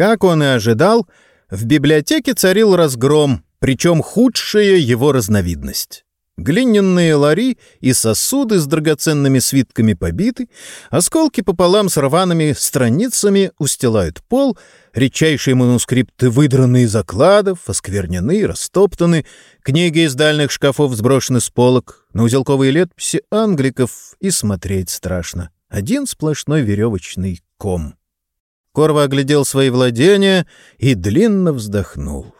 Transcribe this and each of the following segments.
Как он и ожидал, в библиотеке царил разгром, причем худшая его разновидность. Глиняные лари и сосуды с драгоценными свитками побиты, осколки пополам с рваными страницами устилают пол, редчайшие манускрипты выдраны из окладов, осквернены, растоптаны, книги из дальних шкафов сброшены с полок, на узелковые летописи англиков и смотреть страшно. Один сплошной веревочный ком. Корва оглядел свои владения и длинно вздохнул.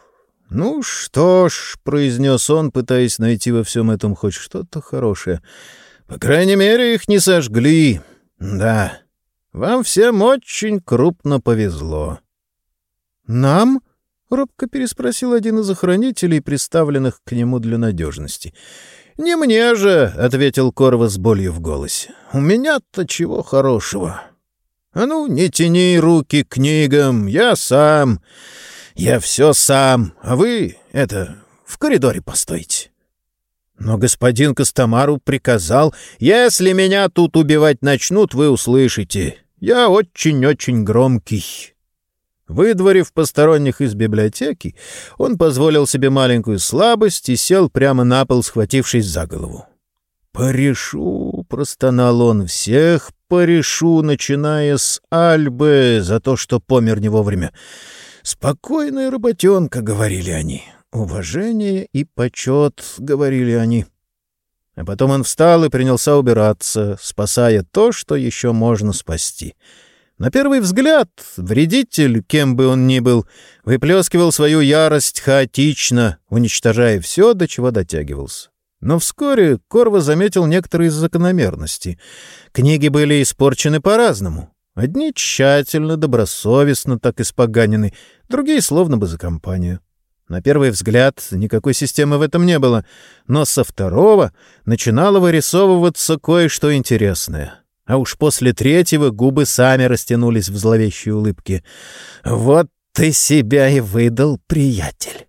«Ну что ж», — произнес он, пытаясь найти во всем этом хоть что-то хорошее, — «по крайней мере, их не сожгли. Да, вам всем очень крупно повезло». «Нам?» — робко переспросил один из охранителей, приставленных к нему для надежности. «Не мне же», — ответил Корва с болью в голосе. «У меня-то чего хорошего». «А ну, не тяни руки к книгам, я сам». Я все сам, а вы, это, в коридоре постойте. Но господин Костомару приказал, если меня тут убивать начнут, вы услышите. Я очень-очень громкий. Выдворив посторонних из библиотеки, он позволил себе маленькую слабость и сел прямо на пол, схватившись за голову. «Порешу», — простонал он, — «всех порешу, начиная с Альбы, за то, что помер не вовремя. «Спокойная работенка», — говорили они. «Уважение и почет», — говорили они. А потом он встал и принялся убираться, спасая то, что еще можно спасти. На первый взгляд, вредитель, кем бы он ни был, выплескивал свою ярость хаотично, уничтожая все, до чего дотягивался. Но вскоре Корва заметил некоторые закономерности. Книги были испорчены по-разному. Одни тщательно, добросовестно так испоганены, другие словно бы за компанию. На первый взгляд никакой системы в этом не было, но со второго начинало вырисовываться кое-что интересное. А уж после третьего губы сами растянулись в зловещей улыбке. «Вот ты себя и выдал, приятель!»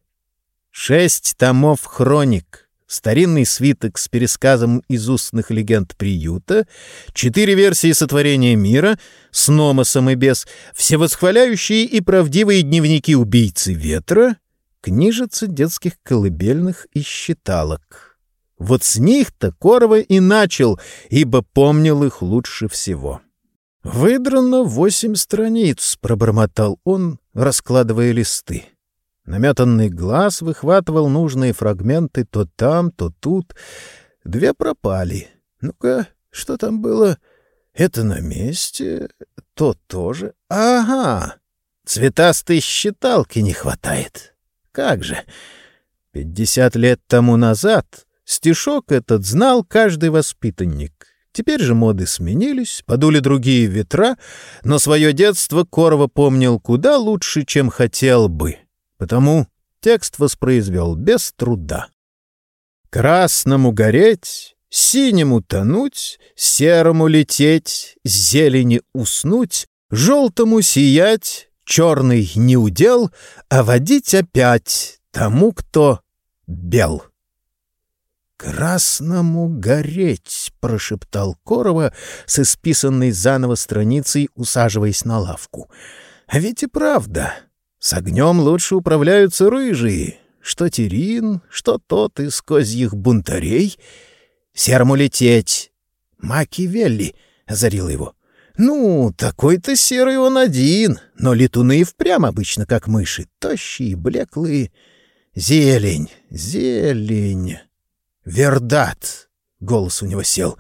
Шесть томов хроник, старинный свиток с пересказом из устных легенд приюта, четыре версии сотворения мира с Номосом и без, всевосхваляющие и правдивые дневники убийцы ветра, книжицы детских колыбельных и считалок. Вот с них-то Корова и начал, ибо помнил их лучше всего. «Выдрано восемь страниц», — пробормотал он, раскладывая листы. Наметанный глаз выхватывал нужные фрагменты то там, то тут. Две пропали. Ну-ка, что там было? Это на месте, то тоже. Ага, цветастой считалки не хватает. Как же? Пятьдесят лет тому назад стишок этот знал каждый воспитанник. Теперь же моды сменились, подули другие ветра, но свое детство Корова помнил куда лучше, чем хотел бы. Потому текст воспроизвел без труда. «Красному гореть, синему тонуть, серому лететь, зелени уснуть, желтому сиять, черный не удел, а водить опять тому, кто бел». «Красному гореть!» — прошептал Корова с исписанной заново страницей, усаживаясь на лавку. «А ведь и правда, с огнем лучше управляются рыжие, что Терин, что тот из козьих бунтарей. Серому лететь. Макивелли озарил его. Ну, такой-то серый он один, но летуны и впрямь обычно как мыши, тощие, блеклые. Зелень, зелень. Вердат. Голос у него сел.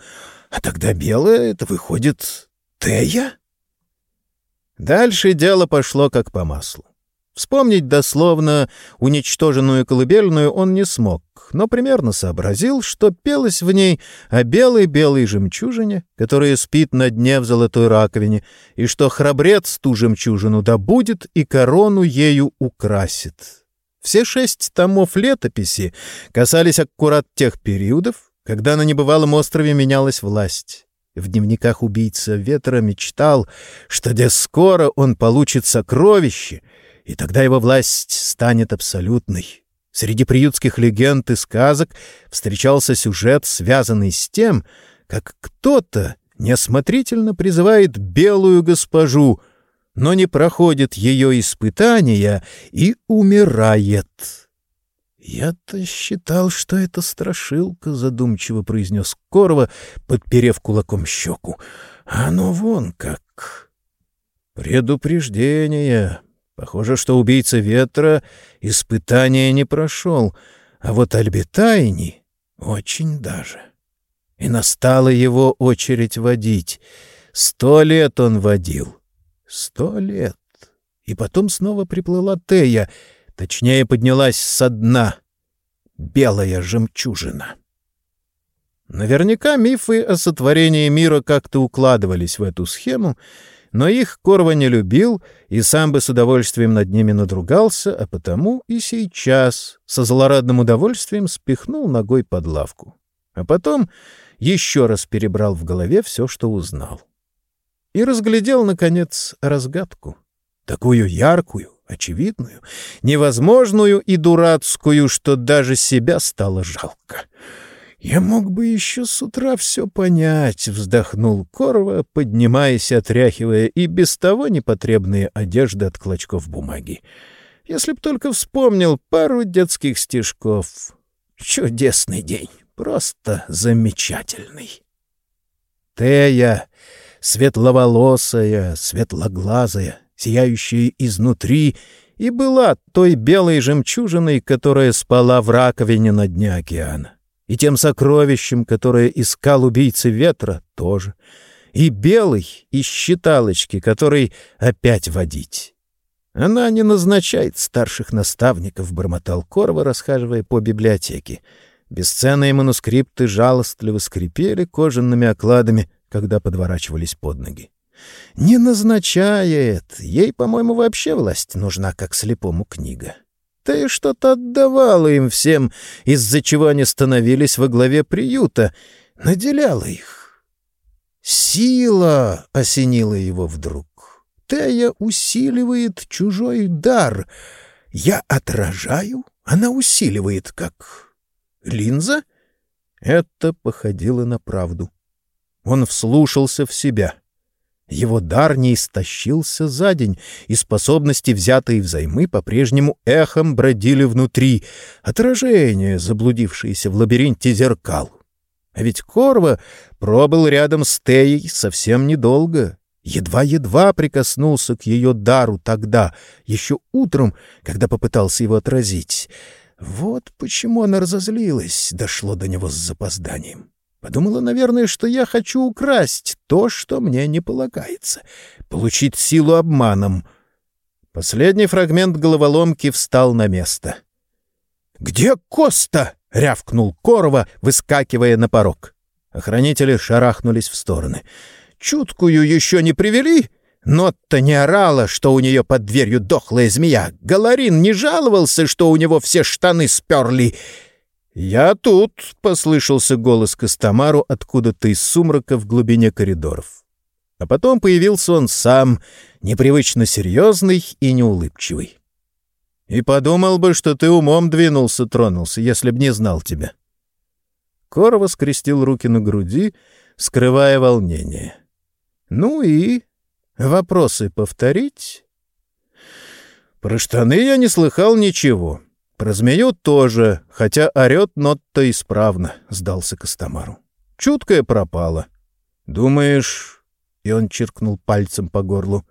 А тогда белое — это выходит Тея? Дальше дело пошло как по маслу. Вспомнить дословно уничтоженную колыбельную он не смог, но примерно сообразил, что пелось в ней о белой-белой жемчужине, которая спит на дне в золотой раковине, и что храбрец ту жемчужину добудет и корону ею украсит. Все шесть томов летописи касались аккурат тех периодов, когда на небывалом острове менялась власть. В дневниках убийца ветра мечтал, что где скоро он получит сокровище — и тогда его власть станет абсолютной. Среди приютских легенд и сказок встречался сюжет, связанный с тем, как кто-то неосмотрительно призывает белую госпожу, но не проходит ее испытания и умирает. «Я-то считал, что это страшилка», — задумчиво произнес Корова, подперев кулаком щеку. «А оно вон как!» «Предупреждение. Похоже, что убийца ветра испытания не прошел, а вот Альбитайни очень даже. И настала его очередь водить. Сто лет он водил. Сто лет. И потом снова приплыла Тея — Точнее, поднялась со дна. Белая жемчужина. Наверняка мифы о сотворении мира как-то укладывались в эту схему, но их Корва не любил и сам бы с удовольствием над ними надругался, а потому и сейчас со злорадным удовольствием спихнул ногой под лавку. А потом еще раз перебрал в голове все, что узнал. И разглядел, наконец, разгадку. Такую яркую, очевидную, невозможную и дурацкую, что даже себя стало жалко. «Я мог бы еще с утра все понять», — вздохнул Корва, поднимаясь, отряхивая и без того непотребные одежды от клочков бумаги. «Если б только вспомнил пару детских стишков. Чудесный день, просто замечательный». Тея, светловолосая, светлоглазая, сияющая изнутри, и была той белой жемчужиной, которая спала в раковине на дне океана, и тем сокровищем, которое искал убийца ветра, тоже, и белой из считалочки, который опять водить. Она не назначает старших наставников, — бормотал Корва, расхаживая по библиотеке. Бесценные манускрипты жалостливо скрипели кожаными окладами, когда подворачивались под ноги. Не назначает. Ей, по-моему, вообще власть нужна, как слепому книга. Ты что-то отдавала им всем, из-за чего они становились во главе приюта, наделяла их. Сила осенила его вдруг. Тея усиливает чужой дар. Я отражаю, она усиливает, как линза. Это походило на правду. Он вслушался в себя — его дар не истощился за день, и способности, взятые взаймы, по-прежнему эхом бродили внутри, отражение, заблудившееся в лабиринте зеркал. А ведь Корва пробыл рядом с Теей совсем недолго, едва-едва прикоснулся к ее дару тогда, еще утром, когда попытался его отразить. Вот почему она разозлилась, дошло до него с запозданием. Подумала, наверное, что я хочу украсть то, что мне не полагается, получить силу обманом. Последний фрагмент головоломки встал на место. «Где Коста?» — рявкнул Корова, выскакивая на порог. Охранители шарахнулись в стороны. «Чуткую еще не привели?» Нотта не орала, что у нее под дверью дохлая змея. Галарин не жаловался, что у него все штаны сперли. «Я тут!» — послышался голос Костомару откуда-то из сумрака в глубине коридоров. А потом появился он сам, непривычно серьезный и неулыбчивый. «И подумал бы, что ты умом двинулся, тронулся, если б не знал тебя». Корова скрестил руки на груди, скрывая волнение. «Ну и? Вопросы повторить?» «Про штаны я не слыхал ничего». Про змею тоже, хотя орет нот-то исправно, — сдался Костомару. Чуткая пропала. Думаешь... И он чиркнул пальцем по горлу.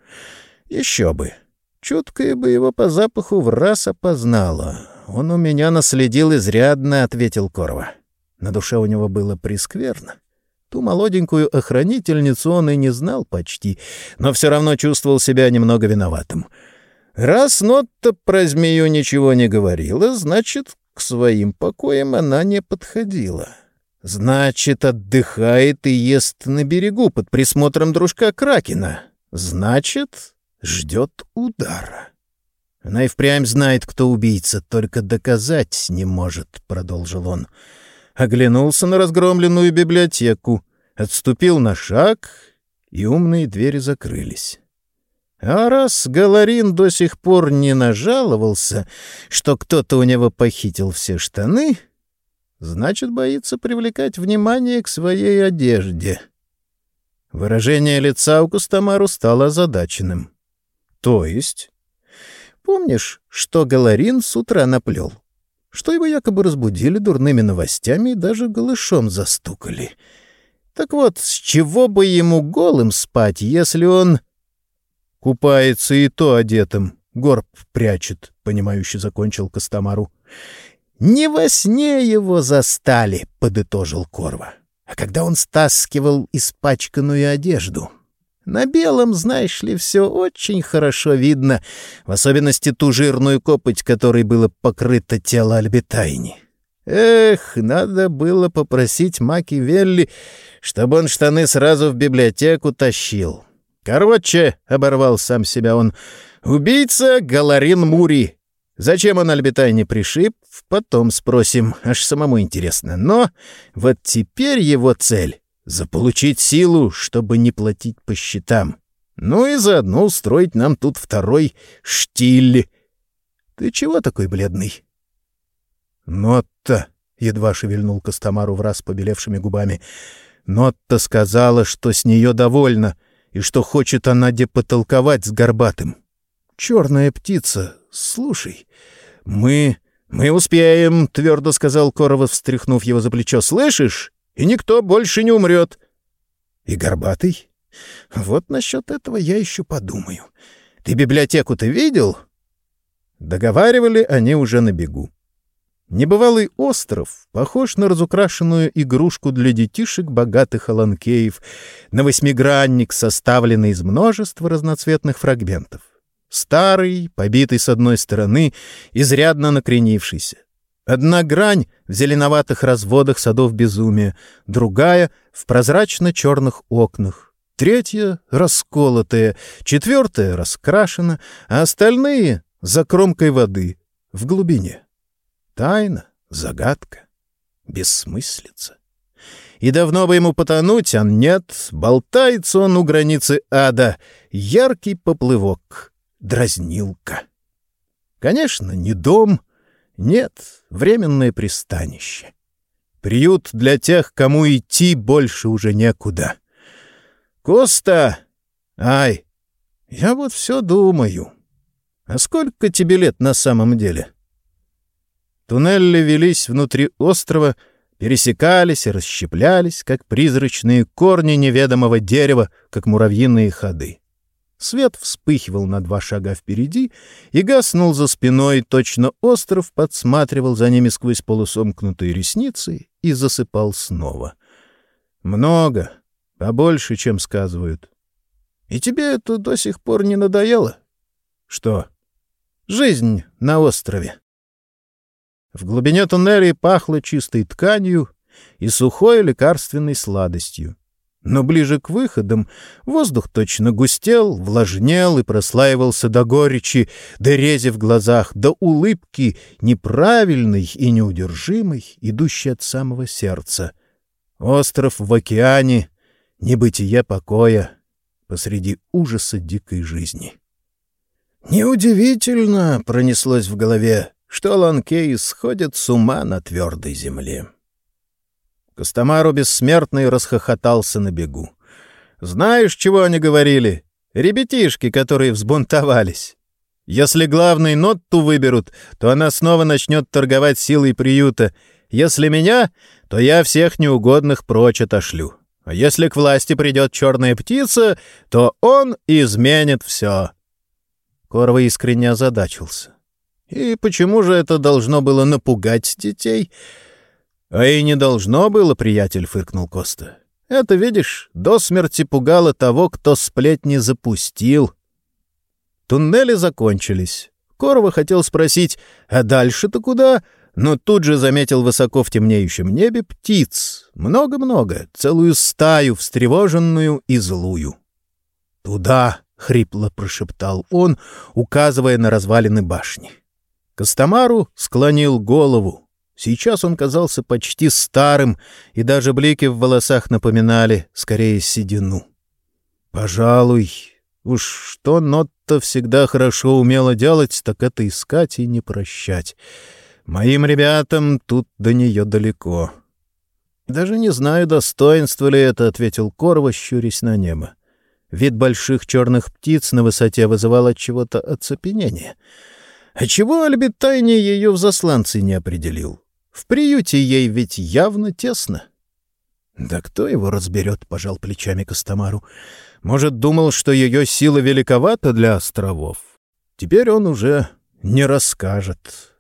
Еще бы. Чуткая бы его по запаху в раз опознала. Он у меня наследил изрядно, — ответил Корва. На душе у него было прискверно. Ту молоденькую охранительницу он и не знал почти, но все равно чувствовал себя немного виноватым — Раз Нотта про змею ничего не говорила, значит, к своим покоям она не подходила. Значит, отдыхает и ест на берегу под присмотром дружка Кракена. Значит, ждет удара. Она и впрямь знает, кто убийца, только доказать не может, — продолжил он. Оглянулся на разгромленную библиотеку, отступил на шаг, и умные двери закрылись. А раз Галарин до сих пор не нажаловался, что кто-то у него похитил все штаны, значит, боится привлекать внимание к своей одежде. Выражение лица у Кустамару стало озадаченным. То есть? Помнишь, что Галарин с утра наплел? Что его якобы разбудили дурными новостями и даже голышом застукали. Так вот, с чего бы ему голым спать, если он... Купается и то одетым, горб прячет, — понимающе закончил Костомару. «Не во сне его застали», — подытожил Корва, «а когда он стаскивал испачканную одежду». На белом, знаешь ли, все очень хорошо видно, в особенности ту жирную копоть, которой было покрыто тело Альбитайни. Эх, надо было попросить Маки Велли, чтобы он штаны сразу в библиотеку тащил. Короче, — оборвал сам себя он, — убийца Галарин Мури. Зачем он Альбитайни пришиб, потом спросим, аж самому интересно. Но вот теперь его цель заполучить силу, чтобы не платить по счетам. Ну и заодно устроить нам тут второй штиль. Ты чего такой бледный? Нотта, — едва шевельнул Костомару в раз побелевшими губами, — Нотта сказала, что с нее довольна и что хочет она потолковать с Горбатым. Черная птица, слушай, мы... «Мы успеем», — твердо сказал Коровов, встряхнув его за плечо. «Слышишь? и никто больше не умрет. И Горбатый? Вот насчет этого я еще подумаю. Ты библиотеку-то видел? Договаривали они уже на бегу. Небывалый остров похож на разукрашенную игрушку для детишек богатых аланкеев, на восьмигранник, составленный из множества разноцветных фрагментов. Старый, побитый с одной стороны, изрядно накренившийся. Одна грань в зеленоватых разводах садов безумия, другая — в прозрачно-черных окнах, третья — расколотая, четвертая — раскрашена, а остальные — за кромкой воды, в глубине. Тайна, загадка, бессмыслица. И давно бы ему потонуть, а нет, болтается он у границы ада, яркий поплывок, дразнилка. Конечно, не дом — нет, временное пристанище. Приют для тех, кому идти больше уже некуда. Коста! Ай! Я вот все думаю. А сколько тебе лет на самом деле? Туннели велись внутри острова, пересекались и расщеплялись, как призрачные корни неведомого дерева, как муравьиные ходы. Свет вспыхивал на два шага впереди и гаснул за спиной, точно остров подсматривал за ними сквозь полусомкнутые ресницы и засыпал снова. Много, побольше, чем сказывают. И тебе это до сих пор не надоело? Что? Жизнь на острове. В глубине туннеля пахло чистой тканью и сухой лекарственной сладостью. Но ближе к выходам воздух точно густел, влажнел и прослаивался до горечи, до рези в глазах, до улыбки, неправильной и неудержимой, идущей от самого сердца. Остров в океане, небытие покоя посреди ужаса дикой жизни. «Неудивительно», — пронеслось в голове, — что ланкеи сходят с ума на твердой земле. Костомару бессмертный расхохотался на бегу. «Знаешь, чего они говорили? Ребятишки, которые взбунтовались. Если главный Нотту выберут, то она снова начнет торговать силой приюта. Если меня, то я всех неугодных прочь отошлю. А если к власти придет черная птица, то он изменит все». Корва искренне озадачился. «И почему же это должно было напугать детей?» «А и не должно было, приятель», — фыркнул Коста. «Это, видишь, до смерти пугало того, кто сплетни запустил». Туннели закончились. Корова хотел спросить, а дальше-то куда? Но тут же заметил высоко в темнеющем небе птиц. Много-много, целую стаю, встревоженную и злую. «Туда!» — хрипло прошептал он, указывая на развалины башни. Костомару склонил голову. Сейчас он казался почти старым, и даже блики в волосах напоминали, скорее, седину. Пожалуй, уж что Нотта всегда хорошо умела делать, так это искать и не прощать. Моим ребятам тут до нее далеко. «Даже не знаю, достоинство ли это», — ответил Корва, щурясь на небо. Вид больших черных птиц на высоте вызывал от чего-то оцепенение. А чего Альбитайне ее в засланцы не определил? В приюте ей ведь явно тесно. «Да кто его разберет?» — пожал плечами Костомару. «Может, думал, что ее сила великовата для островов? Теперь он уже не расскажет».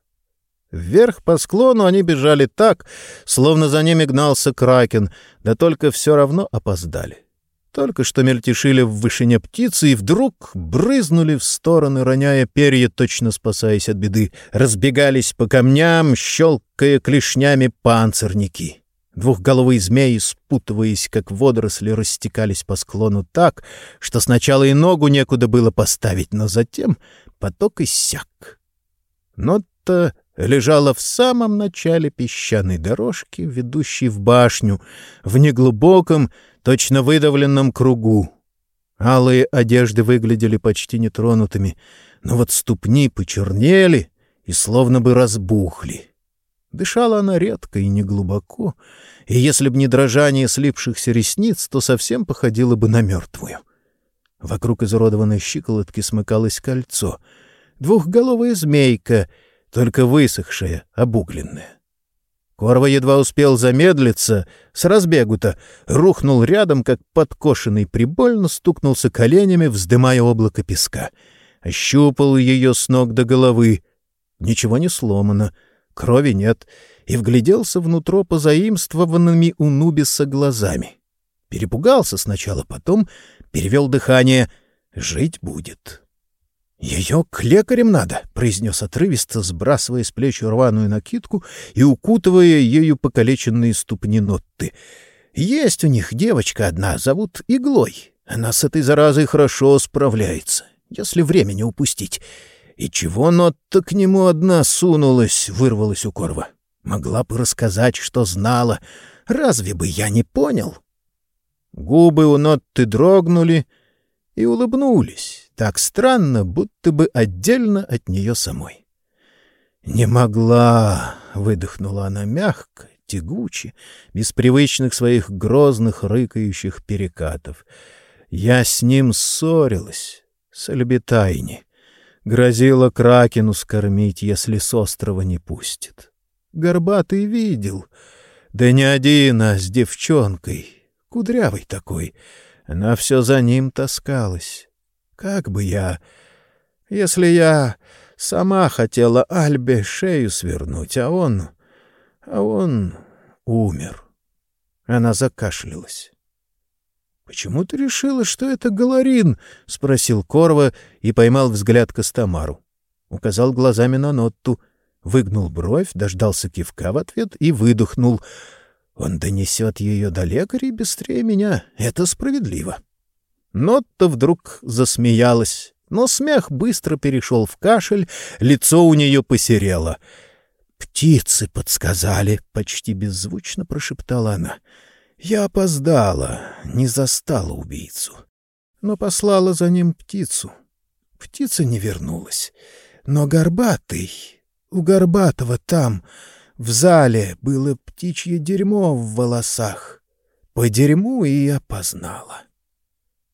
Вверх по склону они бежали так, словно за ними гнался кракен, да только все равно опоздали. Только что мельтешили в вышине птицы и вдруг брызнули в стороны, роняя перья, точно спасаясь от беды. Разбегались по камням, щелкая клешнями панцирники. Двухголовые змеи, спутываясь, как водоросли, растекались по склону так, что сначала и ногу некуда было поставить, но затем поток иссяк. Но-то лежала в самом начале песчаной дорожки, ведущей в башню, в неглубоком, точно выдавленном кругу. Алые одежды выглядели почти нетронутыми, но вот ступни почернели и словно бы разбухли. Дышала она редко и неглубоко, и если б не дрожание слипшихся ресниц, то совсем походила бы на мертвую. Вокруг изуродованной щиколотки смыкалось кольцо. Двухголовая змейка — только высохшая, обугленная. Корва едва успел замедлиться, с разбегу-то рухнул рядом, как подкошенный, прибольно стукнулся коленями, вздымая облако песка. Ощупал ее с ног до головы. Ничего не сломано, крови нет, и вгляделся внутрь позаимствованными у Нубиса глазами. Перепугался сначала, потом перевел дыхание. «Жить будет». «Ее к лекарям надо», — произнес отрывисто, сбрасывая с плеч рваную накидку и укутывая ею покалеченные ступни Нотты. «Есть у них девочка одна, зовут Иглой. Она с этой заразой хорошо справляется, если время не упустить. И чего Нотта к нему одна сунулась?» — вырвалась у Корва. «Могла бы рассказать, что знала. Разве бы я не понял?» Губы у Нотты дрогнули и улыбнулись так странно, будто бы отдельно от нее самой. «Не могла!» — выдохнула она мягко, тягуче, без привычных своих грозных рыкающих перекатов. «Я с ним ссорилась, с Альбитайни. Грозила Кракену скормить, если с острова не пустит. Горбатый видел. Да не один, а с девчонкой, кудрявой такой. Она все за ним таскалась. Как бы я... Если я сама хотела Альбе шею свернуть, а он... А он умер. Она закашлялась. «Почему ты решила, что это Галарин?» — спросил Корва и поймал взгляд Костомару. Указал глазами на Нотту, выгнул бровь, дождался кивка в ответ и выдохнул. «Он донесет ее до лекаря быстрее меня. Это справедливо». Нотта вдруг засмеялась, но смех быстро перешел в кашель, лицо у нее посерело. «Птицы подсказали», — почти беззвучно прошептала она. «Я опоздала, не застала убийцу, но послала за ним птицу. Птица не вернулась, но Горбатый, у Горбатого там, в зале, было птичье дерьмо в волосах. По дерьму и опознала».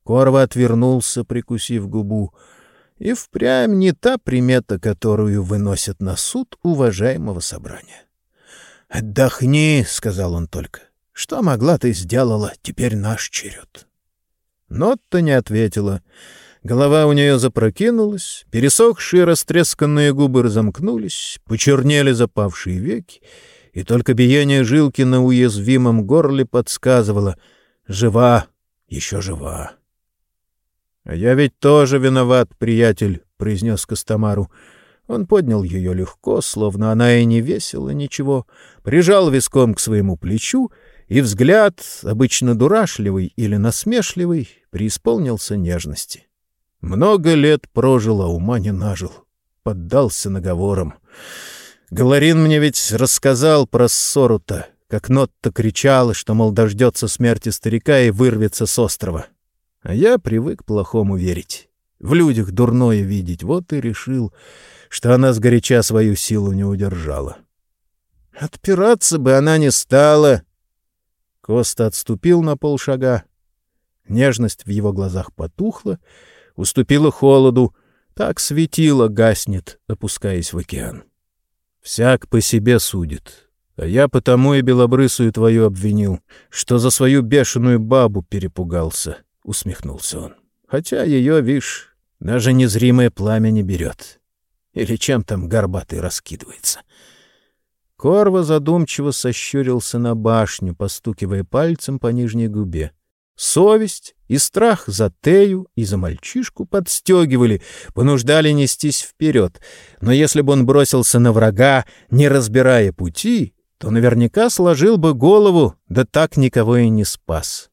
Корва отвернулся, прикусив губу. И впрямь не та примета, которую выносят на суд уважаемого собрания. «Отдохни», — сказал он только. «Что могла ты сделала, теперь наш черед». Нотта не ответила. Голова у нее запрокинулась, пересохшие растресканные губы разомкнулись, почернели запавшие веки, и только биение жилки на уязвимом горле подсказывало «Жива, еще жива». — А я ведь тоже виноват, приятель, — произнес Костомару. Он поднял ее легко, словно она и не весила ничего, прижал виском к своему плечу, и взгляд, обычно дурашливый или насмешливый, преисполнился нежности. Много лет прожил, а ума не нажил. Поддался наговорам. Галарин мне ведь рассказал про ссору-то, как Нотта кричала, что, мол, дождется смерти старика и вырвется с острова. А я привык плохому верить, в людях дурное видеть, вот и решил, что она сгоряча свою силу не удержала. Отпираться бы она не стала. Коста отступил на полшага. Нежность в его глазах потухла, уступила холоду, так светило гаснет, опускаясь в океан. Всяк по себе судит, а я потому и белобрысую твою обвинил, что за свою бешеную бабу перепугался, — усмехнулся он. Хотя ее, вишь, даже незримое пламя не берет. Или чем там горбатый раскидывается. Корва задумчиво сощурился на башню, постукивая пальцем по нижней губе. Совесть и страх за Тею и за мальчишку подстегивали, понуждали нестись вперед. Но если бы он бросился на врага, не разбирая пути, то наверняка сложил бы голову, да так никого и не спас.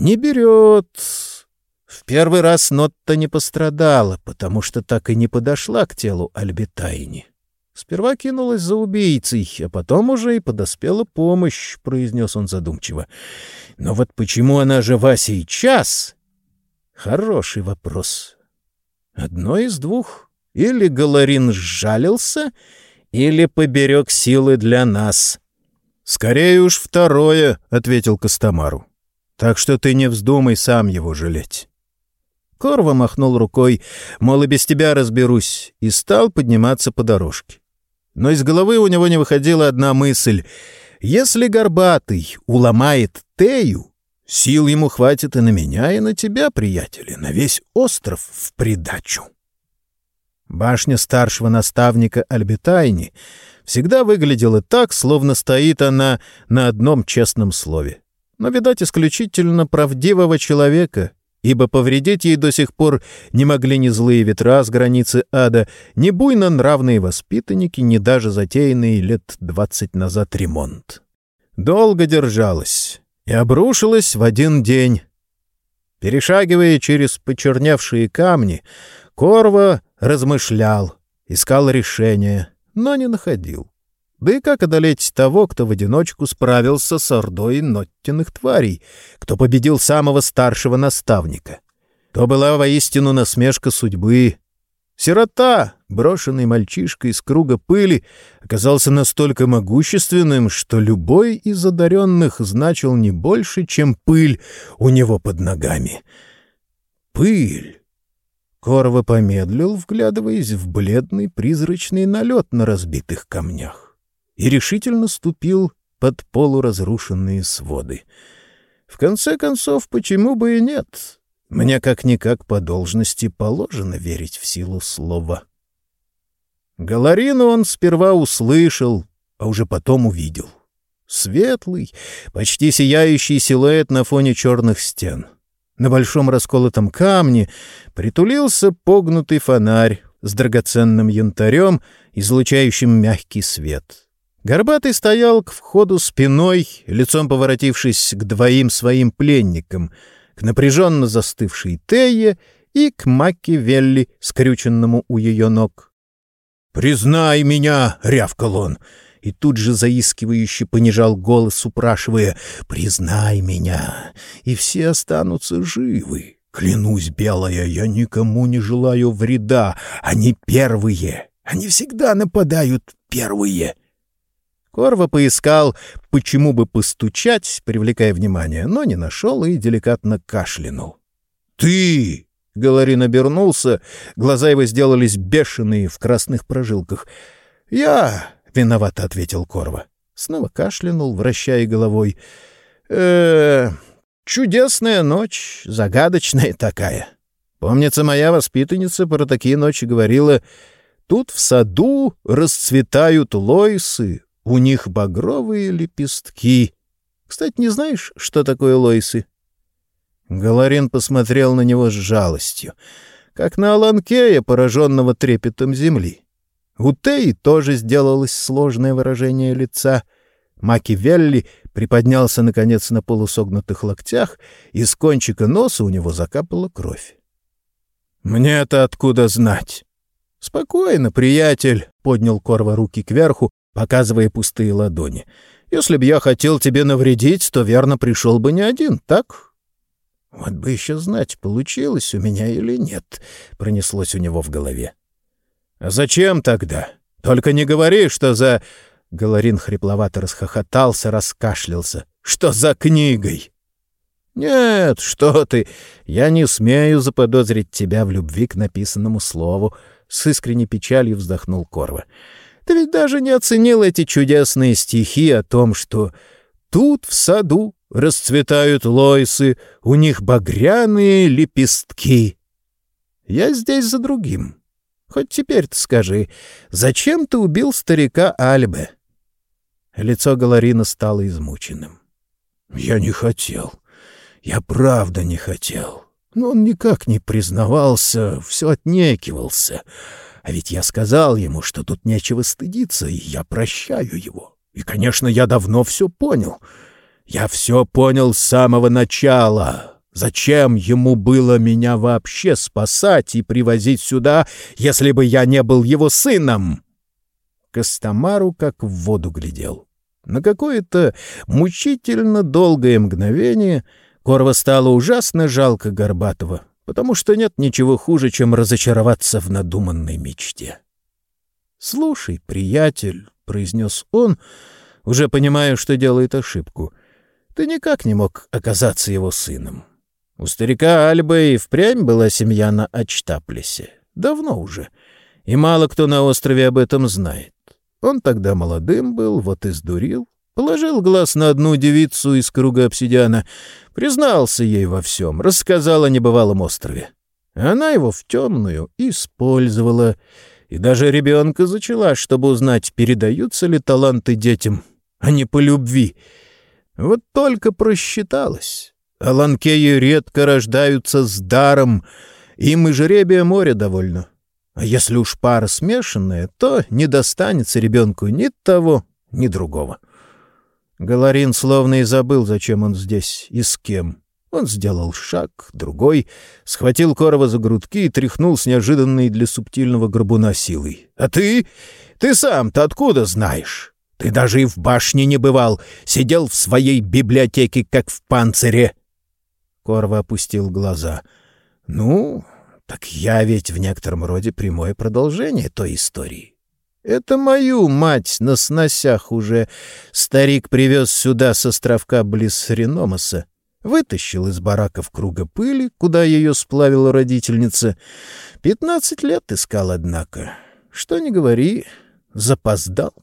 Не берет. В первый раз Нотта не пострадала, потому что так и не подошла к телу Альбитайни. Сперва кинулась за убийцей, а потом уже и подоспела помощь, — произнес он задумчиво. Но вот почему она жива сейчас? Хороший вопрос. Одно из двух. Или Галарин сжалился, или поберег силы для нас. — Скорее уж второе, — ответил Костомару. — Так что ты не вздумай сам его жалеть. Корва махнул рукой, мол, и без тебя разберусь, и стал подниматься по дорожке. Но из головы у него не выходила одна мысль. Если Горбатый уломает Тею, сил ему хватит и на меня, и на тебя, приятели, на весь остров в придачу. Башня старшего наставника Альбитайни всегда выглядела так, словно стоит она на одном честном слове. Но, видать, исключительно правдивого человека, ибо повредить ей до сих пор не могли ни злые ветра с границы ада, ни буйно нравные воспитанники, ни даже затеянный лет двадцать назад ремонт. Долго держалась и обрушилась в один день. Перешагивая через почернявшие камни, Корва размышлял, искал решение, но не находил. Да и как одолеть того, кто в одиночку справился с ордой ноттиных тварей, кто победил самого старшего наставника? То была воистину насмешка судьбы. Сирота, брошенный мальчишка из круга пыли, оказался настолько могущественным, что любой из одаренных значил не больше, чем пыль у него под ногами. Пыль! Корво помедлил, вглядываясь в бледный призрачный налет на разбитых камнях и решительно ступил под полуразрушенные своды. В конце концов, почему бы и нет? Мне как-никак по должности положено верить в силу слова. Галарину он сперва услышал, а уже потом увидел. Светлый, почти сияющий силуэт на фоне черных стен. На большом расколотом камне притулился погнутый фонарь с драгоценным янтарем, излучающим мягкий свет. Горбатый стоял к входу спиной, лицом поворотившись к двоим своим пленникам, к напряженно застывшей Тее и к Макки Велли, скрюченному у ее ног. «Признай меня!» — рявкал он. И тут же заискивающе понижал голос, упрашивая «Признай меня, и все останутся живы. Клянусь, белая, я никому не желаю вреда. Они первые, они всегда нападают первые». Корва поискал, почему бы постучать, привлекая внимание, но не нашел и деликатно кашлянул. «Ты!» — Галарин обернулся, глаза его сделались бешеные в красных прожилках. «Я!» — виновато ответил Корва. Снова кашлянул, вращая головой. э чудесная ночь, загадочная такая. Помнится, моя воспитанница про такие ночи говорила, «Тут в саду расцветают лойсы, у них багровые лепестки. Кстати, не знаешь, что такое лойсы?» Галарин посмотрел на него с жалостью, как на Аланкея, пораженного трепетом земли. У Теи тоже сделалось сложное выражение лица. Макивелли приподнялся, наконец, на полусогнутых локтях, и с кончика носа у него закапала кровь. «Мне это откуда знать?» «Спокойно, приятель», — поднял Корва руки кверху, показывая пустые ладони. «Если б я хотел тебе навредить, то верно пришел бы не один, так?» «Вот бы еще знать, получилось у меня или нет», — пронеслось у него в голове. «А зачем тогда? Только не говори, что за...» Галарин хрипловато расхохотался, раскашлялся. «Что за книгой?» «Нет, что ты! Я не смею заподозрить тебя в любви к написанному слову», — с искренней печалью вздохнул Корва. «Ты ведь даже не оценил эти чудесные стихи о том, что тут, в саду, расцветают лойсы, у них багряные лепестки. Я здесь за другим. Хоть теперь-то скажи, зачем ты убил старика Альбе?» Лицо Галарина стало измученным. «Я не хотел. Я правда не хотел. Но он никак не признавался, все отнекивался. А ведь я сказал ему, что тут нечего стыдиться, и я прощаю его. И, конечно, я давно все понял. Я все понял с самого начала. Зачем ему было меня вообще спасать и привозить сюда, если бы я не был его сыном?» Костомару как в воду глядел. На какое-то мучительно долгое мгновение Корва стало ужасно жалко Горбатова, потому что нет ничего хуже, чем разочароваться в надуманной мечте. «Слушай, приятель», — произнес он, уже понимая, что делает ошибку, — «ты никак не мог оказаться его сыном. У старика Альбы и впрямь была семья на Ачтаплесе. Давно уже. И мало кто на острове об этом знает. Он тогда молодым был, вот и сдурил. Положил глаз на одну девицу из круга обсидиана, признался ей во всем, рассказал о небывалом острове. Она его в темную использовала, и даже ребенка зачала, чтобы узнать, передаются ли таланты детям, а не по любви. Вот только просчиталась. А ланкеи редко рождаются с даром, им и жеребия моря довольно. А если уж пара смешанная, то не достанется ребенку ни того, ни другого. Галарин словно и забыл, зачем он здесь и с кем. Он сделал шаг, другой, схватил Корова за грудки и тряхнул с неожиданной для субтильного горбуна силой. «А ты? Ты сам-то откуда знаешь? Ты даже и в башне не бывал, сидел в своей библиотеке, как в панцире!» Корва опустил глаза. «Ну, так я ведь в некотором роде прямое продолжение той истории. Это мою мать на сносях уже старик привез сюда с островка близ Реномаса, вытащил из бараков круга пыли, куда ее сплавила родительница. Пятнадцать лет искал, однако. Что ни говори, запоздал.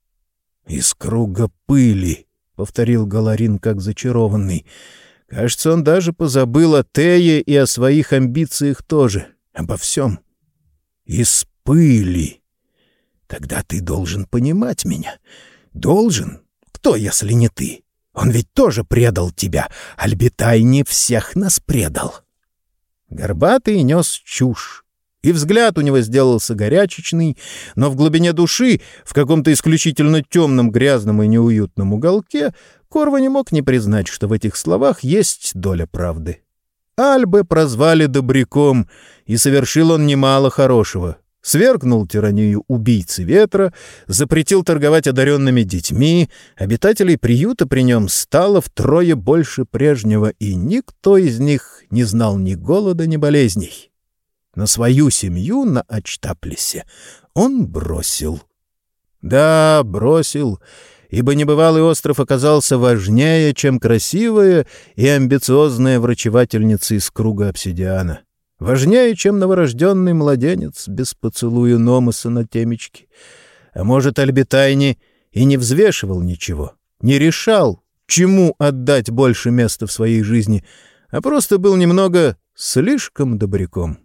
— Из круга пыли, — повторил Галарин как зачарованный, — Кажется, он даже позабыл о Тее и о своих амбициях тоже. Обо всем. Из пыли. Тогда ты должен понимать меня. Должен? Кто, если не ты? Он ведь тоже предал тебя. Альбитай не всех нас предал. Горбатый нес чушь. И взгляд у него сделался горячечный, но в глубине души, в каком-то исключительно темном, грязном и неуютном уголке, Корва не мог не признать, что в этих словах есть доля правды. Альбе прозвали добряком, и совершил он немало хорошего. Свергнул тиранию убийцы ветра, запретил торговать одаренными детьми, обитателей приюта при нем стало втрое больше прежнего, и никто из них не знал ни голода, ни болезней. На свою семью на Ачтаплесе он бросил. Да, бросил, ибо небывалый остров оказался важнее, чем красивая и амбициозная врачевательница из круга обсидиана. Важнее, чем новорожденный младенец без поцелуя Номоса на темечке. А может, Альбитайни и не взвешивал ничего, не решал, чему отдать больше места в своей жизни, а просто был немного слишком добряком.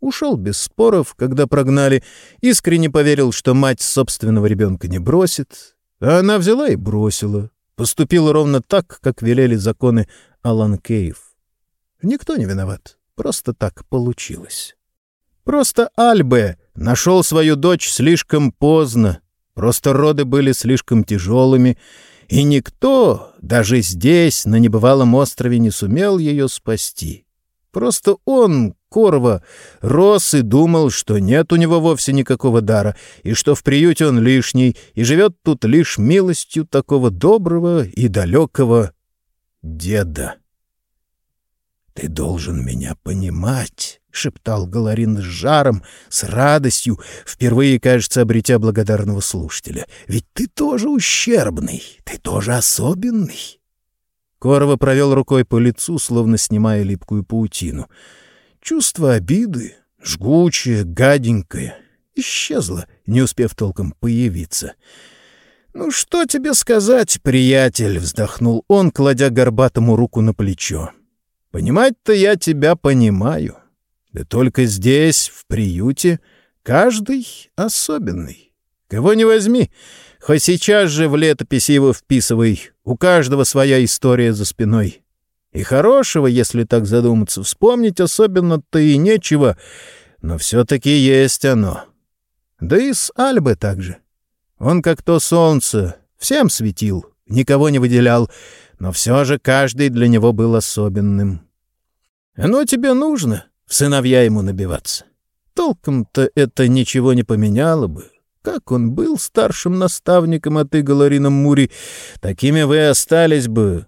Ушел без споров, когда прогнали, искренне поверил, что мать собственного ребенка не бросит, а она взяла и бросила. Поступила ровно так, как велели законы Аланкеев. Никто не виноват. Просто так получилось. Просто Альбе нашел свою дочь слишком поздно. Просто роды были слишком тяжелыми, и никто, даже здесь, на небывалом острове, не сумел ее спасти. Просто он, Корва, рос и думал, что нет у него вовсе никакого дара, и что в приюте он лишний, и живет тут лишь милостью такого доброго и далекого деда. «Ты должен меня понимать», — шептал Галарин с жаром, с радостью, впервые, кажется, обретя благодарного слушателя. «Ведь ты тоже ущербный, ты тоже особенный». Корова провел рукой по лицу, словно снимая липкую паутину. Чувство обиды, жгучее, гаденькое, исчезло, не успев толком появиться. «Ну что тебе сказать, приятель?» — вздохнул он, кладя горбатому руку на плечо. «Понимать-то я тебя понимаю. Да только здесь, в приюте, каждый особенный. Кого не возьми, хоть сейчас же в летописи его вписывай, у каждого своя история за спиной. И хорошего, если так задуматься, вспомнить особенно-то и нечего, но все-таки есть оно. Да и с Альбы так же. Он как то солнце, всем светил, никого не выделял, но все же каждый для него был особенным. Оно тебе нужно, в сыновья ему набиваться. Толком-то это ничего не поменяло бы. Как он был старшим наставником, а ты, Галарином Мури, такими вы остались бы.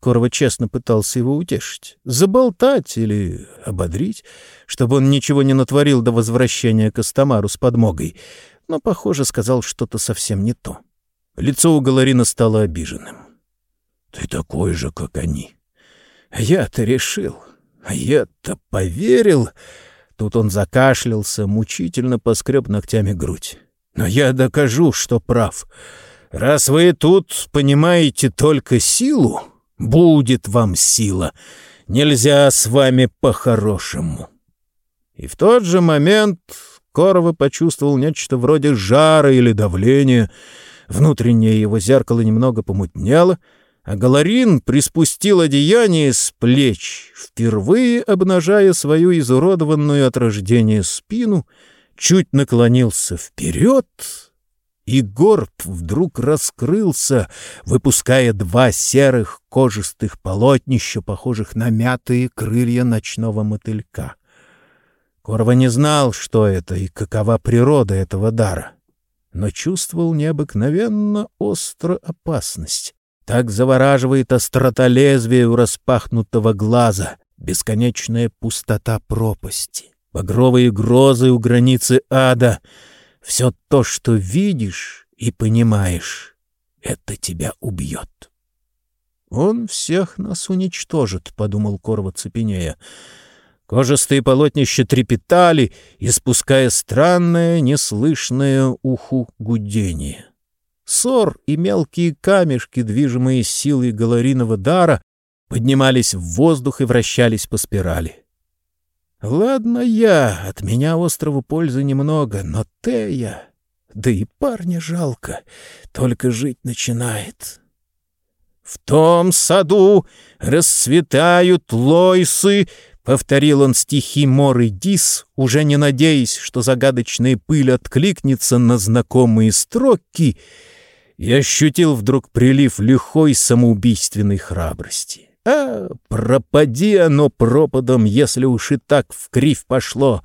Корова честно пытался его утешить, заболтать или ободрить, чтобы он ничего не натворил до возвращения к Астамару с подмогой, но, похоже, сказал что-то совсем не то. Лицо у Галарина стало обиженным. — Ты такой же, как они. Я-то решил, я-то поверил. Тут он закашлялся, мучительно поскреб ногтями грудь. Но я докажу, что прав. Раз вы тут понимаете только силу, будет вам сила. Нельзя с вами по-хорошему. И в тот же момент Корова почувствовал нечто вроде жара или давления. Внутреннее его зеркало немного помутнело, а Галарин приспустил одеяние с плеч, впервые обнажая свою изуродованную от рождения спину, чуть наклонился вперед — и горб вдруг раскрылся, выпуская два серых кожистых полотнища, похожих на мятые крылья ночного мотылька. Корва не знал, что это и какова природа этого дара, но чувствовал необыкновенно остро опасность. Так завораживает острота лезвия у распахнутого глаза, бесконечная пустота пропасти, багровые грозы у границы ада — все то, что видишь и понимаешь, это тебя убьет. «Он всех нас уничтожит», — подумал Корва цепенея. Кожистые полотнища трепетали, испуская странное, неслышное уху гудение. Сор и мелкие камешки, движимые силой галариного дара, поднимались в воздух и вращались по спирали. Ладно я, от меня острову пользы немного, но Тея... Да и парня жалко, только жить начинает. В том саду расцветают лойсы, — повторил он стихи Моры Дис, уже не надеясь, что загадочная пыль откликнется на знакомые строки, и ощутил вдруг прилив лихой самоубийственной храбрости. А, пропади оно пропадом, если уж и так в кривь пошло.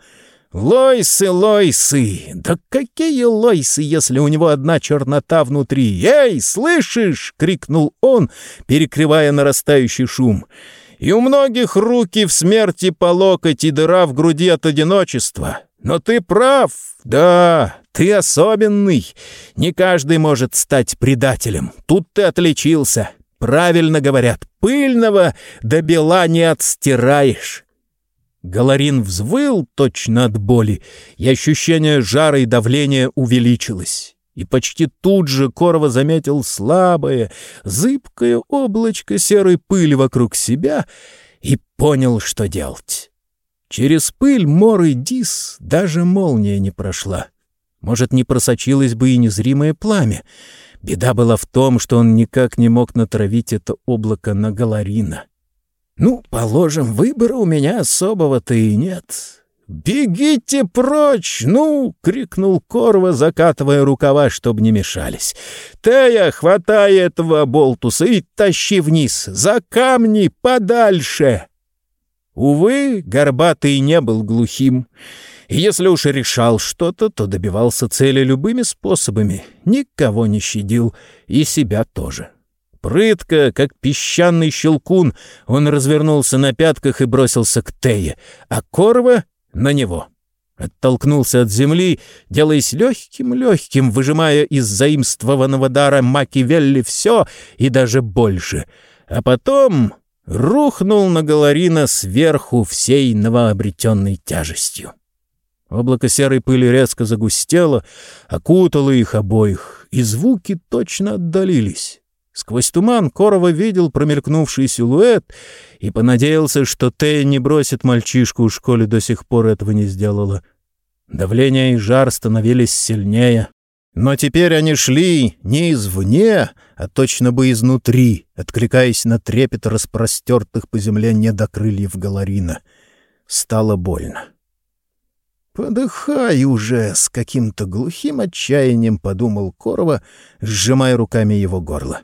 Лойсы, лойсы! Да какие лойсы, если у него одна чернота внутри? Эй, слышишь? — крикнул он, перекрывая нарастающий шум. И у многих руки в смерти по локоть и дыра в груди от одиночества. Но ты прав, да, ты особенный. Не каждый может стать предателем. Тут ты отличился. Правильно говорят, пыльного до бела не отстираешь. Галарин взвыл точно от боли, и ощущение жара и давления увеличилось. И почти тут же Корова заметил слабое, зыбкое облачко серой пыли вокруг себя и понял, что делать. Через пыль мор и дис даже молния не прошла. Может, не просочилось бы и незримое пламя. Беда была в том, что он никак не мог натравить это облако на Галарина. «Ну, положим, выбора у меня особого-то и нет. «Бегите прочь! Ну!» — крикнул Корва, закатывая рукава, чтобы не мешались. «Тея, хватай этого болтуса и тащи вниз, за камни, подальше!» Увы, Горбатый не был глухим. И если уж решал что-то, то добивался цели любыми способами, никого не щадил, и себя тоже. Прытко, как песчаный щелкун, он развернулся на пятках и бросился к Тее, а Корва — на него. Оттолкнулся от земли, делаясь легким-легким, выжимая из заимствованного дара Макивелли все и даже больше — а потом рухнул на Галарина сверху всей новообретенной тяжестью. Облако серой пыли резко загустело, окутало их обоих, и звуки точно отдалились. Сквозь туман Корова видел промелькнувший силуэт и понадеялся, что Тея не бросит мальчишку, в школе до сих пор этого не сделала. Давление и жар становились сильнее. Но теперь они шли не извне, а точно бы изнутри, откликаясь на трепет распростертых по земле недокрыльев Галарина. Стало больно. «Подыхай уже!» — с каким-то глухим отчаянием подумал Корова, сжимая руками его горло.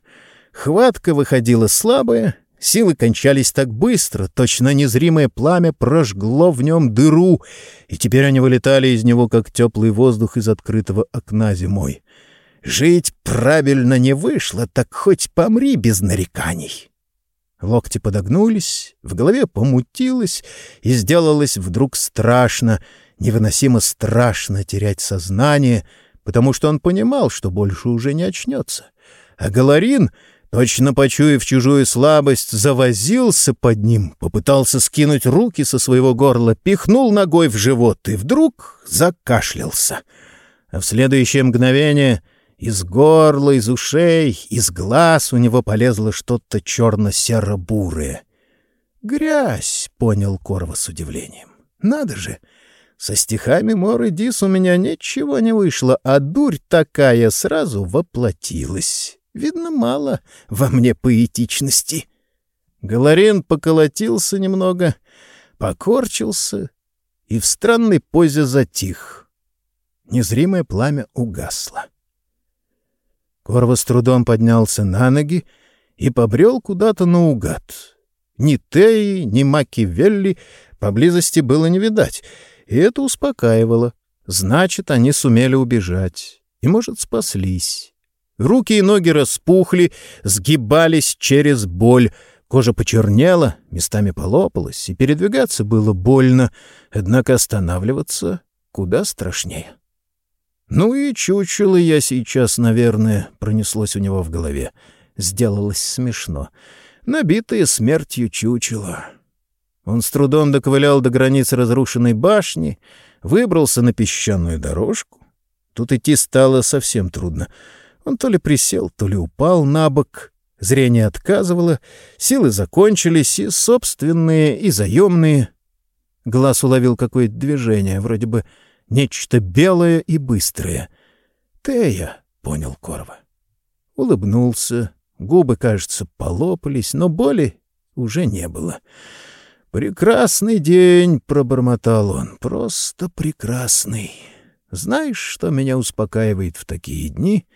Хватка выходила слабая, силы кончались так быстро, точно незримое пламя прожгло в нем дыру, и теперь они вылетали из него, как теплый воздух из открытого окна зимой. Жить правильно не вышло, так хоть помри без нареканий. Локти подогнулись, в голове помутилось, и сделалось вдруг страшно — невыносимо страшно терять сознание, потому что он понимал, что больше уже не очнется. А Галарин, точно почуяв чужую слабость, завозился под ним, попытался скинуть руки со своего горла, пихнул ногой в живот и вдруг закашлялся. А в следующее мгновение из горла, из ушей, из глаз у него полезло что-то черно-серо-бурое. «Грязь!» — понял Корва с удивлением. «Надо же!» Со стихами Моры Дис у меня ничего не вышло, а дурь такая сразу воплотилась. Видно, мало во мне поэтичности. Галарин поколотился немного, покорчился и в странной позе затих. Незримое пламя угасло. Корва с трудом поднялся на ноги и побрел куда-то наугад. Ни Теи, ни Макивелли поблизости было не видать — и это успокаивало. Значит, они сумели убежать. И, может, спаслись. Руки и ноги распухли, сгибались через боль. Кожа почернела, местами полопалась, и передвигаться было больно, однако останавливаться куда страшнее. «Ну и чучело я сейчас, наверное», — пронеслось у него в голове. Сделалось смешно. «Набитое смертью чучело». Он с трудом доковылял до границ разрушенной башни, выбрался на песчаную дорожку. Тут идти стало совсем трудно. Он то ли присел, то ли упал на бок. Зрение отказывало, силы закончились, и собственные, и заемные. Глаз уловил какое-то движение, вроде бы нечто белое и быстрое. «Тея», — понял Корва. Улыбнулся, губы, кажется, полопались, но боли уже не было. «Прекрасный день», — пробормотал он, — «просто прекрасный. Знаешь, что меня успокаивает в такие дни?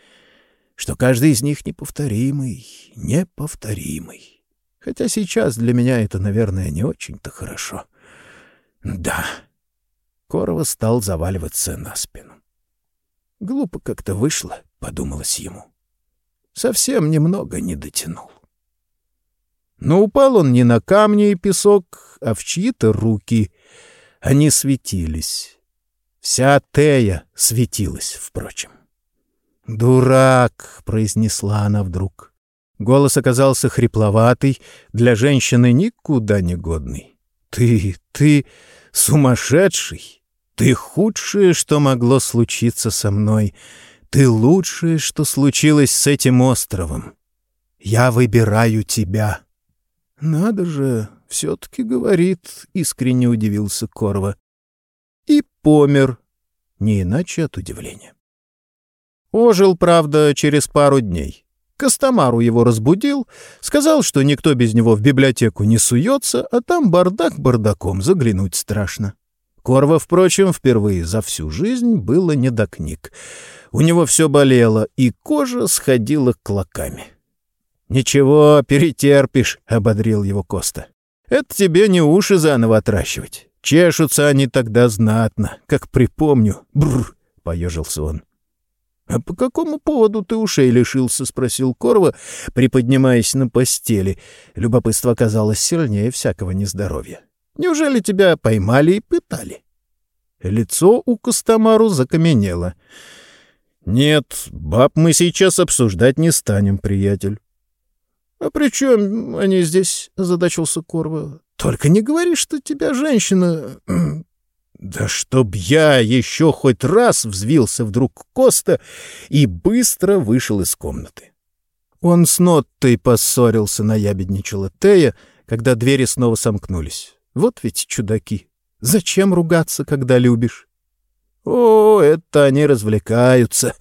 Что каждый из них неповторимый, неповторимый. Хотя сейчас для меня это, наверное, не очень-то хорошо. Да». Корова стал заваливаться на спину. «Глупо как-то вышло», — подумалось ему. «Совсем немного не дотянул». Но упал он не на камни и песок, а в чьи-то руки. Они светились. Вся Тея светилась, впрочем. «Дурак!» — произнесла она вдруг. Голос оказался хрипловатый, для женщины никуда не годный. «Ты, ты сумасшедший! Ты худшее, что могло случиться со мной. Ты лучшее, что случилось с этим островом. Я выбираю тебя!» «Надо же, все-таки говорит», — искренне удивился Корва. И помер, не иначе от удивления. Ожил, правда, через пару дней. Костомару его разбудил, сказал, что никто без него в библиотеку не суется, а там бардак бардаком, заглянуть страшно. Корва, впрочем, впервые за всю жизнь было не до книг. У него все болело, и кожа сходила клоками. «Ничего, перетерпишь», — ободрил его Коста. «Это тебе не уши заново отращивать. Чешутся они тогда знатно, как припомню. Бррр», — поежился он. «А по какому поводу ты ушей лишился?» — спросил Корва, приподнимаясь на постели. Любопытство казалось сильнее всякого нездоровья. «Неужели тебя поймали и пытали?» Лицо у Костомару закаменело. «Нет, баб мы сейчас обсуждать не станем, приятель. — А при чем они здесь? — озадачился Корва. — Только не говори, что тебя женщина... Да чтоб я еще хоть раз взвился вдруг Коста и быстро вышел из комнаты. Он с Ноттой поссорился, наябедничала Тея, когда двери снова сомкнулись. Вот ведь чудаки. Зачем ругаться, когда любишь? О, это они развлекаются.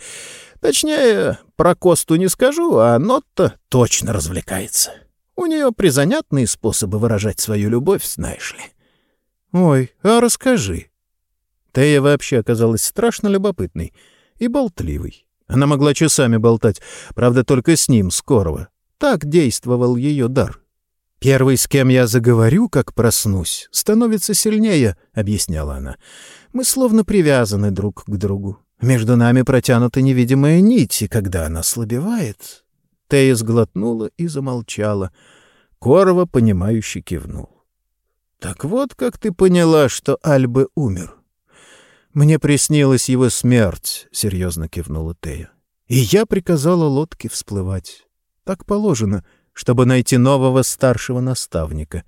Точнее, про Косту не скажу, а Нотта точно развлекается. У нее призанятные способы выражать свою любовь, знаешь ли. Ой, а расскажи. Тея вообще оказалась страшно любопытной и болтливой. Она могла часами болтать, правда, только с ним, скорого. Так действовал ее дар. «Первый, с кем я заговорю, как проснусь, становится сильнее», — объясняла она. «Мы словно привязаны друг к другу. Между нами протянута невидимая нить, и когда она слабевает...» Тея сглотнула и замолчала. Корова, понимающе кивнул. «Так вот, как ты поняла, что Альбы умер?» «Мне приснилась его смерть», — серьезно кивнула Тея. «И я приказала лодке всплывать. Так положено, чтобы найти нового старшего наставника.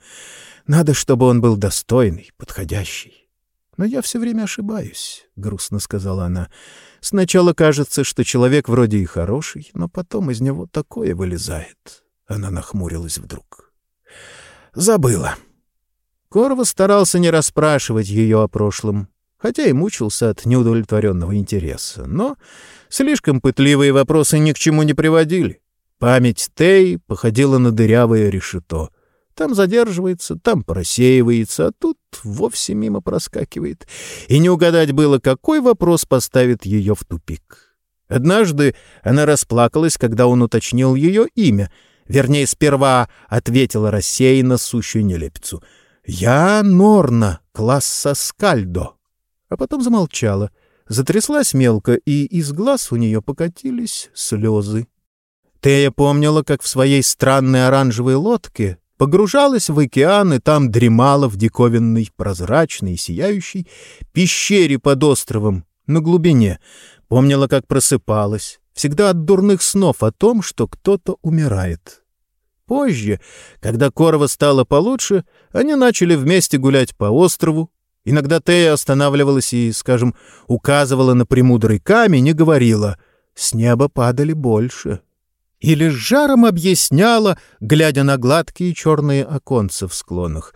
Надо, чтобы он был достойный, подходящий. «Но я все время ошибаюсь», — грустно сказала она. «Сначала кажется, что человек вроде и хороший, но потом из него такое вылезает». Она нахмурилась вдруг. «Забыла». Корова старался не расспрашивать ее о прошлом, хотя и мучился от неудовлетворенного интереса. Но слишком пытливые вопросы ни к чему не приводили. Память Тей походила на дырявое решето. Там задерживается, там просеивается, а тут вовсе мимо проскакивает. И не угадать было, какой вопрос поставит ее в тупик. Однажды она расплакалась, когда он уточнил ее имя. Вернее, сперва ответила рассеянно сущую нелепицу. «Я Норна, класса Скальдо». А потом замолчала, затряслась мелко, и из глаз у нее покатились слезы. Тея помнила, как в своей странной оранжевой лодке погружалась в океан и там дремала в диковинной, прозрачной сияющей пещере под островом на глубине. Помнила, как просыпалась, всегда от дурных снов о том, что кто-то умирает. Позже, когда Корова стало получше, они начали вместе гулять по острову. Иногда Тея останавливалась и, скажем, указывала на премудрый камень и говорила «С неба падали больше» или с жаром объясняла, глядя на гладкие черные оконца в склонах.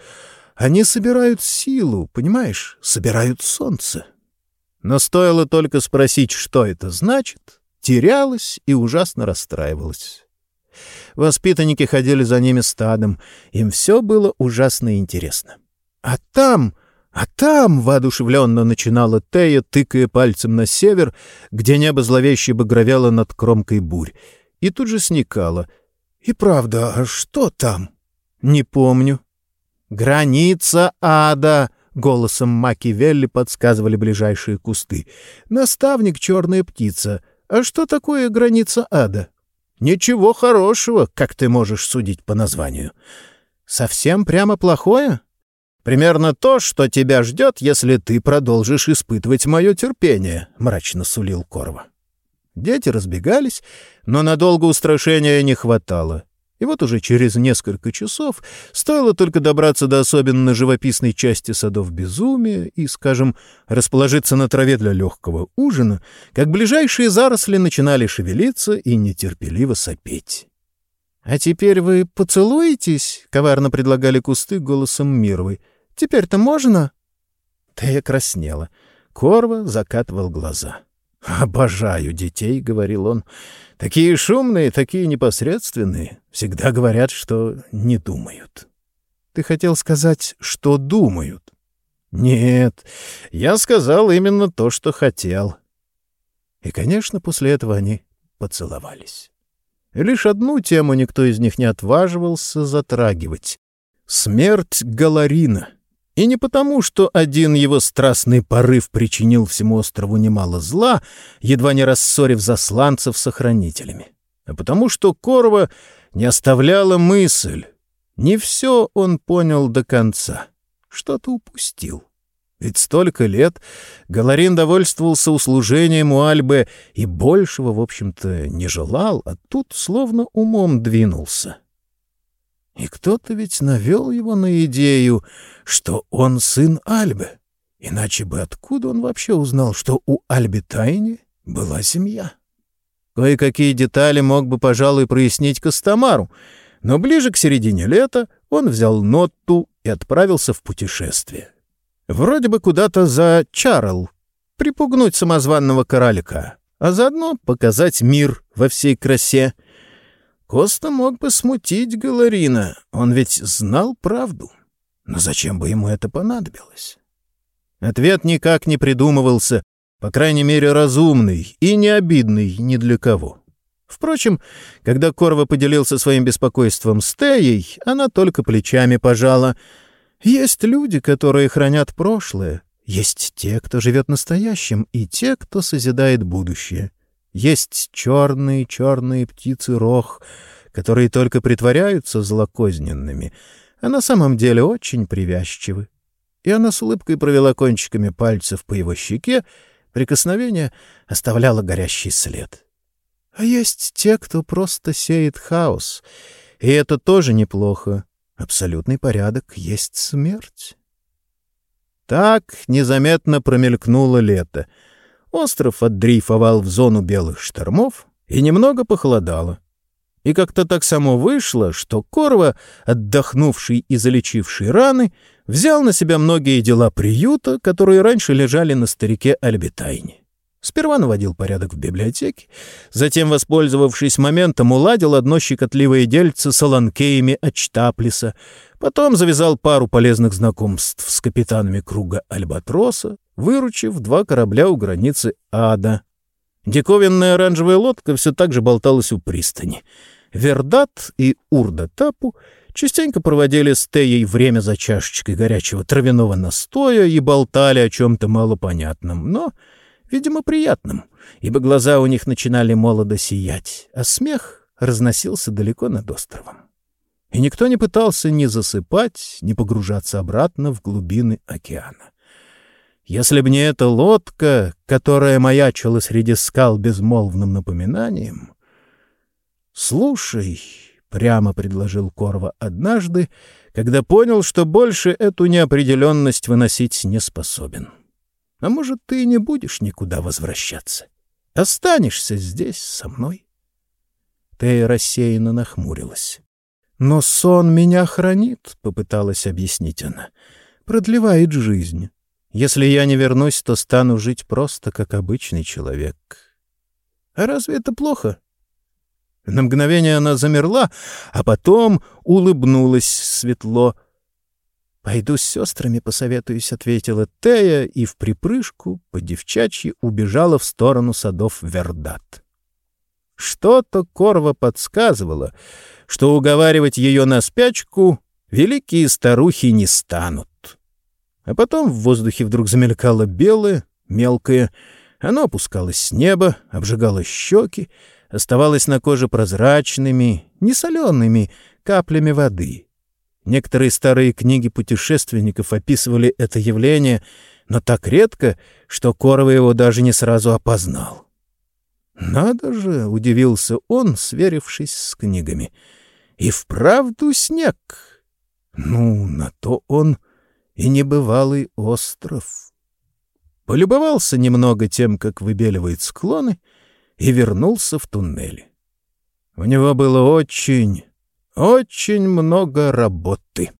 Они собирают силу, понимаешь, собирают солнце. Но стоило только спросить, что это значит, терялась и ужасно расстраивалась. Воспитанники ходили за ними стадом, им все было ужасно интересно. А там... А там, — воодушевленно начинала Тея, тыкая пальцем на север, где небо зловеще багровело над кромкой бурь и тут же сникала. «И правда, а что там?» «Не помню». «Граница ада!» — голосом Макивелли подсказывали ближайшие кусты. «Наставник — черная птица. А что такое граница ада?» «Ничего хорошего, как ты можешь судить по названию». «Совсем прямо плохое?» «Примерно то, что тебя ждет, если ты продолжишь испытывать мое терпение», — мрачно сулил Корва. Дети разбегались, но надолго устрашения не хватало. И вот уже через несколько часов стоило только добраться до особенно живописной части садов безумия и, скажем, расположиться на траве для легкого ужина, как ближайшие заросли начинали шевелиться и нетерпеливо сопеть. «А теперь вы поцелуетесь?» — коварно предлагали кусты голосом Мировой. «Теперь-то можно?» Тея краснела. Корва закатывал глаза. «Обожаю детей», — говорил он. «Такие шумные, такие непосредственные. Всегда говорят, что не думают». «Ты хотел сказать, что думают?» «Нет, я сказал именно то, что хотел». И, конечно, после этого они поцеловались. лишь одну тему никто из них не отваживался затрагивать — смерть Галарина — и не потому, что один его страстный порыв причинил всему острову немало зла, едва не рассорив засланцев с охранителями, а потому что Корва не оставляла мысль. Не все он понял до конца, что-то упустил. Ведь столько лет Галарин довольствовался услужением у Альбы и большего, в общем-то, не желал, а тут словно умом двинулся. И кто-то ведь навел его на идею, что он сын Альбы. Иначе бы откуда он вообще узнал, что у Альби Тайни была семья? Кое-какие детали мог бы, пожалуй, прояснить Костомару, но ближе к середине лета он взял Нотту и отправился в путешествие. Вроде бы куда-то за Чарл, припугнуть самозванного королика, а заодно показать мир во всей красе. Коста мог бы смутить Галарина, он ведь знал правду. Но зачем бы ему это понадобилось? Ответ никак не придумывался, по крайней мере, разумный и не обидный ни для кого. Впрочем, когда Корва поделился своим беспокойством с Теей, она только плечами пожала. Есть люди, которые хранят прошлое, есть те, кто живет настоящим, и те, кто созидает будущее. Есть черные-черные птицы рох, которые только притворяются злокозненными, а на самом деле очень привязчивы. И она с улыбкой провела кончиками пальцев по его щеке, прикосновение оставляло горящий след. А есть те, кто просто сеет хаос, и это тоже неплохо. Абсолютный порядок есть смерть. Так незаметно промелькнуло лето. Остров отдрейфовал в зону белых штормов, и немного похолодало. И как-то так само вышло, что Корва, отдохнувший и залечивший раны, взял на себя многие дела приюта, которые раньше лежали на старике Альбитайне. Сперва наводил порядок в библиотеке, затем, воспользовавшись моментом, уладил одно щекотливое дельце с аланкеями от Чтаплиса, потом завязал пару полезных знакомств с капитанами круга Альбатроса, выручив два корабля у границы Ада. Диковинная оранжевая лодка все так же болталась у пристани. Вердат и Урда-Тапу частенько проводили с Теей время за чашечкой горячего травяного настоя и болтали о чем-то малопонятном, но видимо, приятным, ибо глаза у них начинали молодо сиять, а смех разносился далеко над островом. И никто не пытался ни засыпать, ни погружаться обратно в глубины океана. Если б не эта лодка, которая маячила среди скал безмолвным напоминанием... «Слушай», — прямо предложил Корва однажды, когда понял, что больше эту неопределенность выносить не способен. — а может, ты не будешь никуда возвращаться? Останешься здесь со мной?» Тея рассеянно нахмурилась. «Но сон меня хранит», — попыталась объяснить она. «Продлевает жизнь. Если я не вернусь, то стану жить просто как обычный человек». «А разве это плохо?» На мгновение она замерла, а потом улыбнулась светло — «Пойду с сестрами посоветуюсь», — ответила Тея и в припрыжку по девчачьи убежала в сторону садов Вердат. Что-то Корва подсказывало, что уговаривать ее на спячку великие старухи не станут. А потом в воздухе вдруг замелькало белое, мелкое. Оно опускалось с неба, обжигало щеки, оставалось на коже прозрачными, несолеными каплями воды — Некоторые старые книги путешественников описывали это явление, но так редко, что Корова его даже не сразу опознал. «Надо же!» — удивился он, сверившись с книгами. «И вправду снег!» «Ну, на то он и небывалый остров». Полюбовался немного тем, как выбеливает склоны, и вернулся в туннели. У него было очень очень много работы.